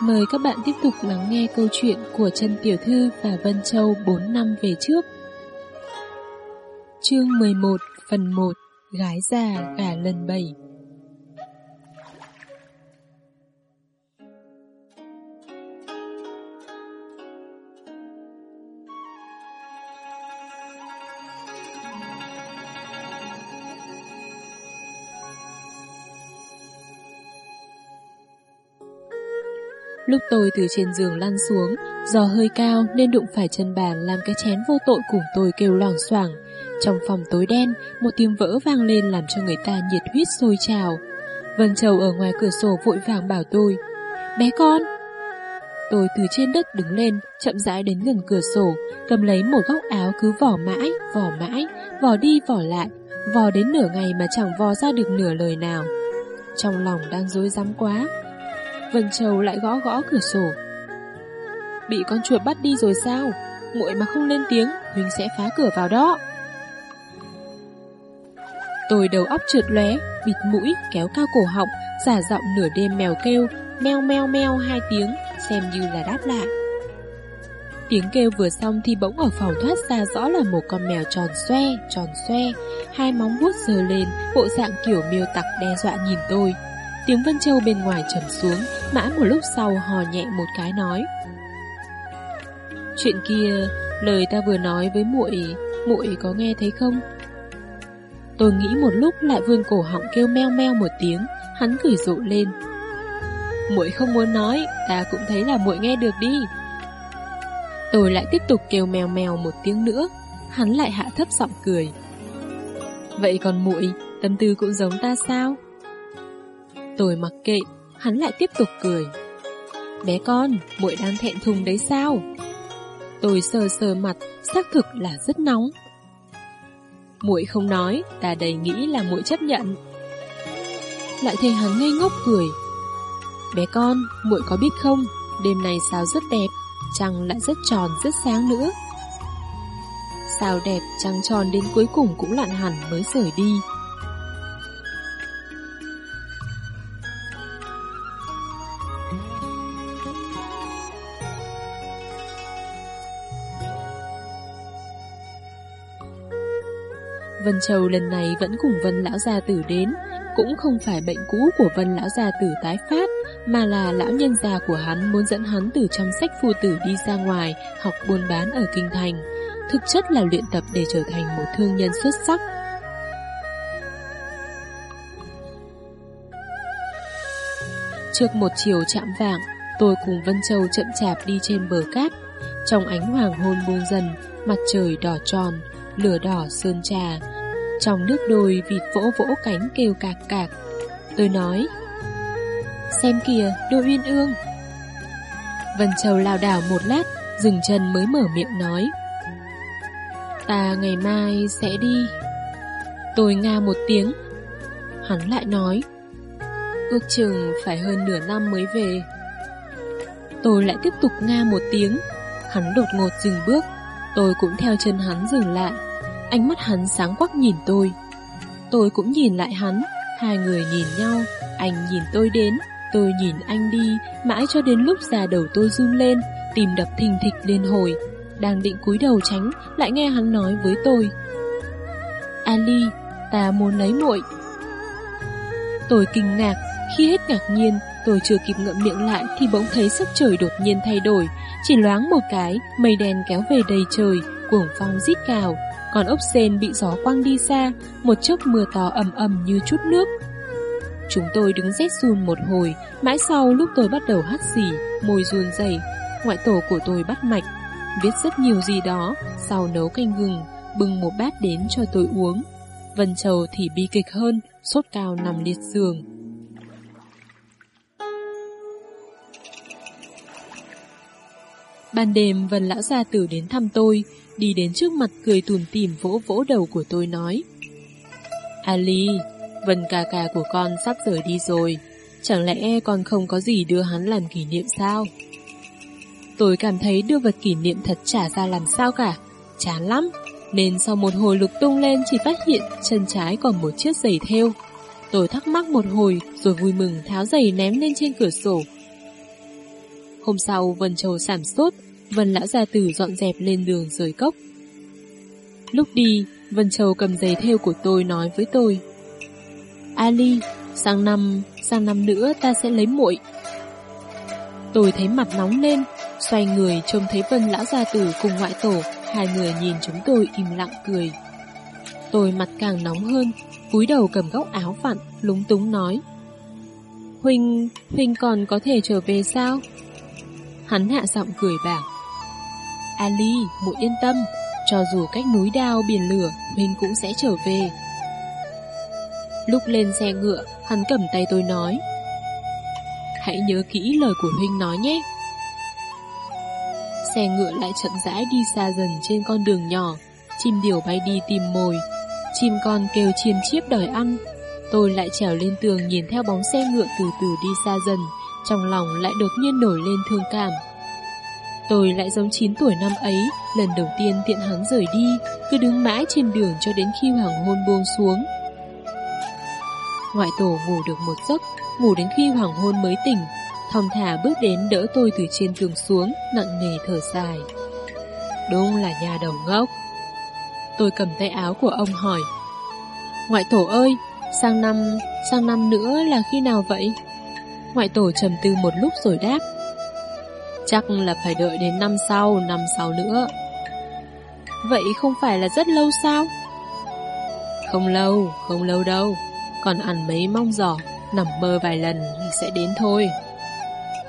Mời các bạn tiếp tục lắng nghe câu chuyện của Trần Tiểu Thư và Vân Châu 4 năm về trước. Chương 11 phần 1 Gái già gả lần 7 Lúc tôi từ trên giường lăn xuống, do hơi cao nên đụng phải chân bàn làm cái chén vô tội của tôi kêu loảng xoảng. Trong phòng tối đen, một tiếng vỡ vang lên làm cho người ta nhiệt huyết sôi trào. Vân Châu ở ngoài cửa sổ vội vàng bảo tôi, bé con. Tôi từ trên đất đứng lên, chậm rãi đến gần cửa sổ, cầm lấy một góc áo cứ vỏ mãi, vỏ mãi, vỏ đi vỏ lại, vò đến nửa ngày mà chẳng vò ra được nửa lời nào. Trong lòng đang dối rắm quá, Vân Châu lại gõ gõ cửa sổ. Bị con chuột bắt đi rồi sao? Muội mà không lên tiếng, Huynh sẽ phá cửa vào đó. Tôi đầu óc trượt lóe, bịt mũi, kéo cao cổ họng, giả giọng nửa đêm mèo kêu, meo meo meo hai tiếng, xem như là đáp lại. Tiếng kêu vừa xong thì bỗng ở phòng thoát ra rõ là một con mèo tròn xoe, tròn xoe, hai móng vuốt giơ lên, bộ dạng kiểu miêu tặc đe dọa nhìn tôi. Tiếng Vân Châu bên ngoài trầm xuống, mãi một lúc sau hò nhẹ một cái nói. Chuyện kia, lời ta vừa nói với muội, muội có nghe thấy không? Tôi nghĩ một lúc lại vươn cổ họng kêu meo meo một tiếng, hắn cười rộ lên. Muội không muốn nói, ta cũng thấy là muội nghe được đi. Tôi lại tiếp tục kêu mèo mèo một tiếng nữa, hắn lại hạ thấp giọng cười. Vậy còn muội, tâm tư cũng giống ta sao? Tôi mặc kệ, hắn lại tiếp tục cười. Bé con, muội đang thẹn thùng đấy sao? Tôi sờ sờ mặt, xác thực là rất nóng. Muội không nói, ta đầy nghĩ là muội chấp nhận. Lại thấy hắn ngây ngốc cười. Bé con, muội có biết không, đêm nay sao rất đẹp, trăng lại rất tròn rất sáng nữa. Sao đẹp trăng tròn đến cuối cùng cũng lặn hẳn mới rời đi. Vân Châu lần này vẫn cùng Vân Lão Gia Tử đến, cũng không phải bệnh cũ của Vân Lão Gia Tử tái phát, mà là lão nhân già của hắn muốn dẫn hắn từ trong sách phu tử đi ra ngoài học buôn bán ở Kinh Thành. Thực chất là luyện tập để trở thành một thương nhân xuất sắc. Trước một chiều chạm vạng, tôi cùng Vân Châu chậm chạp đi trên bờ cát. Trong ánh hoàng hôn buông dần, mặt trời đỏ tròn, lửa đỏ sơn trà. Trong nước đồi vịt vỗ vỗ cánh kêu cạc cạc. Tôi nói, xem kìa, đôi uyên ương. Vân Châu lao đảo một lát, dừng chân mới mở miệng nói. Ta ngày mai sẽ đi. Tôi nga một tiếng. Hắn lại nói, ước chừng phải hơn nửa năm mới về. Tôi lại tiếp tục nga một tiếng. Hắn đột ngột dừng bước, tôi cũng theo chân hắn dừng lại. Ánh mắt hắn sáng quắc nhìn tôi. Tôi cũng nhìn lại hắn. Hai người nhìn nhau. Anh nhìn tôi đến. Tôi nhìn anh đi. Mãi cho đến lúc già đầu tôi run lên Tìm đập thình thịch lên hồi. Đang định cúi đầu tránh, Lại nghe hắn nói với tôi. Ali, Ta muốn lấy muội. Tôi kinh ngạc. Khi hết ngạc nhiên, Tôi chưa kịp ngậm miệng lại Thì bỗng thấy sắc trời đột nhiên thay đổi. Chỉ loáng một cái, Mây đen kéo về đầy trời, Cuồng phong rít cào còn ốc sên bị gió quăng đi xa, một chốc mưa to ầm ầm như chút nước. Chúng tôi đứng rét run một hồi, mãi sau lúc tôi bắt đầu hắt xì, môi run rẩy, ngoại tổ của tôi bắt mạch, viết rất nhiều gì đó, sau nấu canh gừng, bưng một bát đến cho tôi uống. Vân Châu thì bi kịch hơn, sốt cao nằm liệt giường. Ban đêm Vân Lão Gia Tử đến thăm tôi, đi đến trước mặt cười tùm tìm vỗ vỗ đầu của tôi nói. Ali, Vân ca ca của con sắp rời đi rồi, chẳng lẽ con không có gì đưa hắn làm kỷ niệm sao? Tôi cảm thấy đưa vật kỷ niệm thật trả ra làm sao cả, chán lắm, nên sau một hồi lục tung lên chỉ phát hiện chân trái còn một chiếc giày theo. Tôi thắc mắc một hồi rồi vui mừng tháo giày ném lên trên cửa sổ. Hôm sau Vân Châu giảm sốt, Vân Lão Gia Tử dọn dẹp lên đường rời cốc. Lúc đi, Vân Châu cầm giấy theo của tôi nói với tôi. Ali, sang năm, sang năm nữa ta sẽ lấy muội. Tôi thấy mặt nóng lên, xoay người trông thấy Vân Lão Gia Tử cùng ngoại tổ, hai người nhìn chúng tôi im lặng cười. Tôi mặt càng nóng hơn, cúi đầu cầm góc áo vặn, lúng túng nói. Huynh, Huynh còn có thể trở về sao? Hắn hạ giọng cười bảo. Ali, muội yên tâm, cho dù cách núi đao biển lửa, Huynh cũng sẽ trở về. Lúc lên xe ngựa, hắn cầm tay tôi nói. Hãy nhớ kỹ lời của Huynh nói nhé. Xe ngựa lại chậm rãi đi xa dần trên con đường nhỏ, chim điểu bay đi tìm mồi, chim con kêu chiêm chiếp đòi ăn. Tôi lại trèo lên tường nhìn theo bóng xe ngựa từ từ đi xa dần, trong lòng lại đột nhiên nổi lên thương cảm. Tôi lại giống 9 tuổi năm ấy, lần đầu tiên tiện hắn rời đi, cứ đứng mãi trên đường cho đến khi hoàng hôn buông xuống. Ngoại tổ ngủ được một giấc, ngủ đến khi hoàng hôn mới tỉnh, thong thả bước đến đỡ tôi từ trên tường xuống, nặng nề thở dài. Đúng là nhà đầu ngốc. Tôi cầm tay áo của ông hỏi. Ngoại tổ ơi, sang năm, sang năm nữa là khi nào vậy? Ngoại tổ trầm tư một lúc rồi đáp. Chắc là phải đợi đến năm sau, năm sau nữa. Vậy không phải là rất lâu sao? Không lâu, không lâu đâu. Còn ăn mấy mong giỏ, nằm mơ vài lần thì sẽ đến thôi.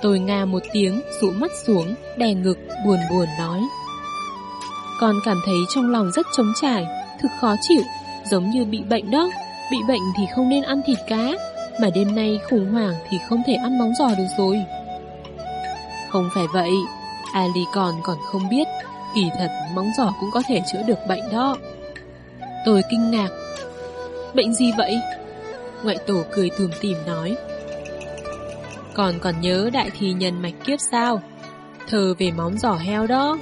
Tôi nga một tiếng, rụ mắt xuống, đè ngực, buồn buồn nói. Con cảm thấy trong lòng rất trống trải, thực khó chịu, giống như bị bệnh đó. Bị bệnh thì không nên ăn thịt cá, mà đêm nay khủng hoảng thì không thể ăn móng giò được rồi. Không phải vậy, Ali còn còn không biết, kỳ thật móng giò cũng có thể chữa được bệnh đó. Tôi kinh ngạc. Bệnh gì vậy? Ngoại tổ cười tùm tìm nói. Còn còn nhớ đại thi nhân mạch kiếp sao? Thơ về móng giỏ heo đó.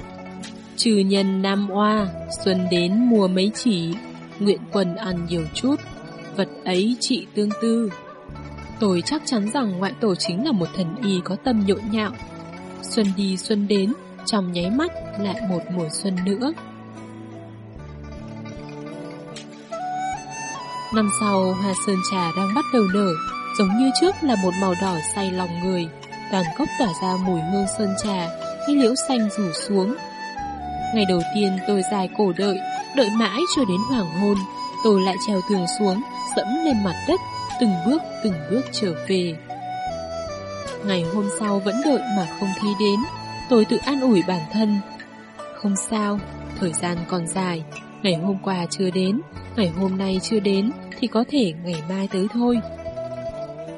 Trừ nhân nam oa, xuân đến mùa mấy chỉ, nguyện quần ăn nhiều chút, vật ấy trị tương tư. Tôi chắc chắn rằng ngoại tổ chính là một thần y có tâm nhộn nhạo. Xuân đi xuân đến, trong nháy mắt lại một mùa xuân nữa. Năm sau, hoa sơn trà đang bắt đầu nở, giống như trước là một màu đỏ say lòng người. Toàn cốc tỏa ra mùi hương sơn trà, khi liễu xanh rủ xuống. Ngày đầu tiên tôi dài cổ đợi, đợi mãi cho đến hoàng hôn, tôi lại trèo tường xuống, dẫm lên mặt đất, từng bước từng bước trở về. Ngày hôm sau vẫn đợi mà không thấy đến, tôi tự an ủi bản thân. Không sao, thời gian còn dài, ngày hôm qua chưa đến, ngày hôm nay chưa đến thì có thể ngày mai tới thôi.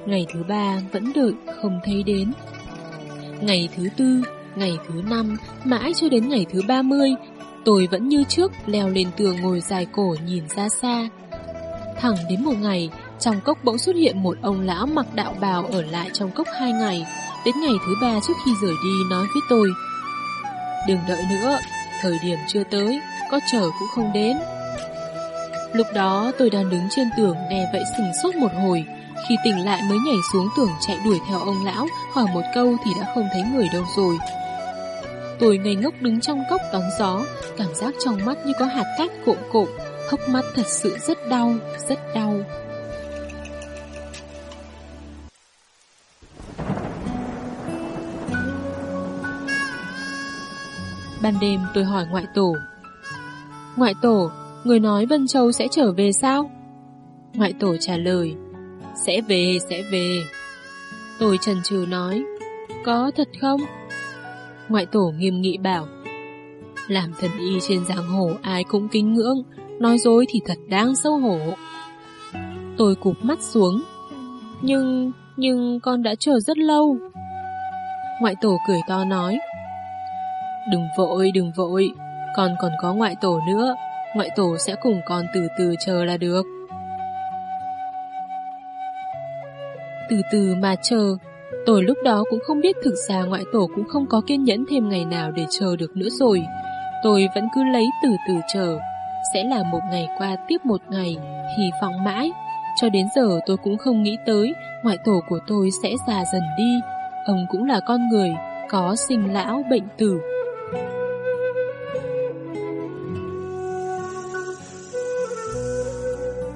Ngày thứ ba vẫn đợi không thấy đến. Ngày thứ tư, ngày thứ năm, mãi cho đến ngày thứ ba mươi, tôi vẫn như trước leo lên tường ngồi dài cổ nhìn ra xa. Thẳng đến một ngày, trong cốc bỗng xuất hiện một ông lão mặc đạo bào ở lại trong cốc hai ngày. Đến ngày thứ ba trước khi rời đi nói với tôi. Đừng đợi nữa, thời điểm chưa tới, có chờ cũng không đến. Lúc đó tôi đang đứng trên tường nghe vậy sừng sốt một hồi, khi tỉnh lại mới nhảy xuống tường chạy đuổi theo ông lão, hỏi một câu thì đã không thấy người đâu rồi. Tôi ngây ngốc đứng trong cốc đón gió, cảm giác trong mắt như có hạt cát cộm cộm, hốc mắt thật sự rất đau, rất đau. Ban đêm tôi hỏi ngoại tổ. Ngoại tổ, người nói Vân Châu sẽ trở về sao? Ngoại tổ trả lời, sẽ về, sẽ về. Tôi trần trừ nói, có thật không? Ngoại tổ nghiêm nghị bảo, làm thần y trên giang hồ ai cũng kính ngưỡng, nói dối thì thật đáng xấu hổ. Tôi cụp mắt xuống, nhưng, nhưng con đã chờ rất lâu. Ngoại tổ cười to nói, đừng vội, đừng vội, con còn có ngoại tổ nữa, ngoại tổ sẽ cùng con từ từ chờ là được. từ từ mà chờ. Tôi lúc đó cũng không biết thực ra ngoại tổ cũng không có kiên nhẫn thêm ngày nào để chờ được nữa rồi. Tôi vẫn cứ lấy từ từ chờ. Sẽ là một ngày qua tiếp một ngày, hy vọng mãi. Cho đến giờ tôi cũng không nghĩ tới ngoại tổ của tôi sẽ già dần đi. Ông cũng là con người, có sinh lão bệnh tử.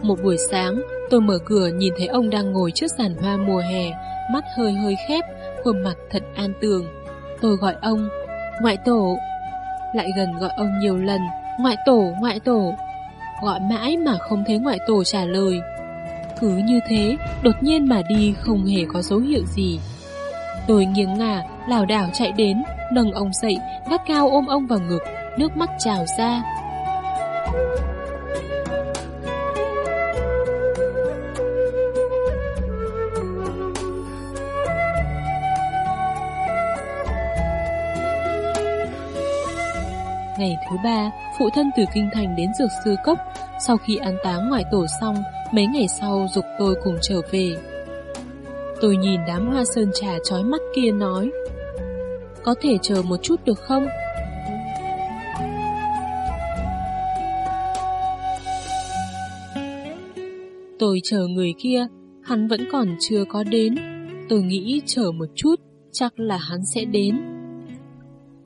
Một buổi sáng, tôi mở cửa nhìn thấy ông đang ngồi trước giàn hoa mùa hè, mắt hơi hơi khép, khuôn mặt thật an tường. Tôi gọi ông, ngoại tổ. Lại gần gọi ông nhiều lần, ngoại tổ, ngoại tổ. Gọi mãi mà không thấy ngoại tổ trả lời. Cứ như thế, đột nhiên mà đi không hề có dấu hiệu gì. Tôi nghiêng ngả, lảo đảo chạy đến, nâng ông dậy, gắt cao ôm ông vào ngực, nước mắt trào ra. Ngày thứ ba, phụ thân từ Kinh Thành đến Dược Sư Cốc. Sau khi án táng ngoại tổ xong, mấy ngày sau dục tôi cùng trở về. Tôi nhìn đám hoa sơn trà trói mắt kia nói Có thể chờ một chút được không? Tôi chờ người kia, hắn vẫn còn chưa có đến. Tôi nghĩ chờ một chút, chắc là hắn sẽ đến.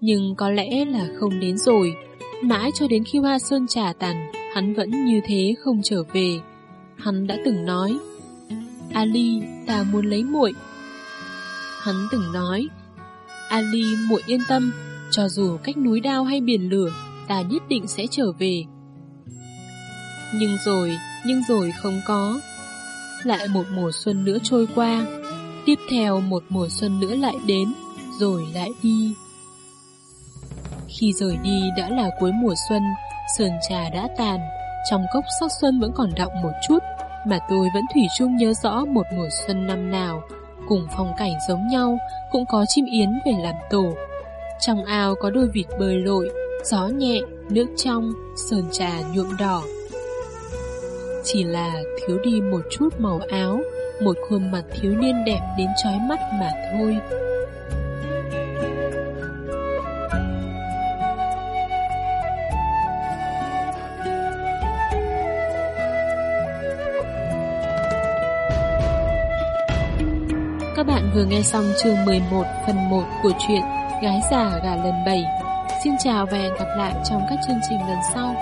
Nhưng có lẽ là không đến rồi. Mãi cho đến khi hoa sơn trả tàn, hắn vẫn như thế không trở về. Hắn đã từng nói, Ali, ta muốn lấy muội. Hắn từng nói, Ali muội yên tâm, cho dù cách núi đao hay biển lửa, ta nhất định sẽ trở về. Nhưng rồi, nhưng rồi không có. Lại một mùa xuân nữa trôi qua, tiếp theo một mùa xuân nữa lại đến, rồi lại đi. Khi rời đi đã là cuối mùa xuân, sườn trà đã tàn, trong cốc sắc xuân vẫn còn đọng một chút, mà tôi vẫn thủy chung nhớ rõ một mùa xuân năm nào, cùng phong cảnh giống nhau, cũng có chim yến về làm tổ. Trong ao có đôi vịt bơi lội, gió nhẹ, nước trong, sườn trà nhuộm đỏ. Chỉ là thiếu đi một chút màu áo, một khuôn mặt thiếu niên đẹp đến chói mắt mà thôi. vừa nghe xong chương 11 phần 1 của truyện Gái già gà lần 7. Xin chào và hẹn gặp lại trong các chương trình lần sau.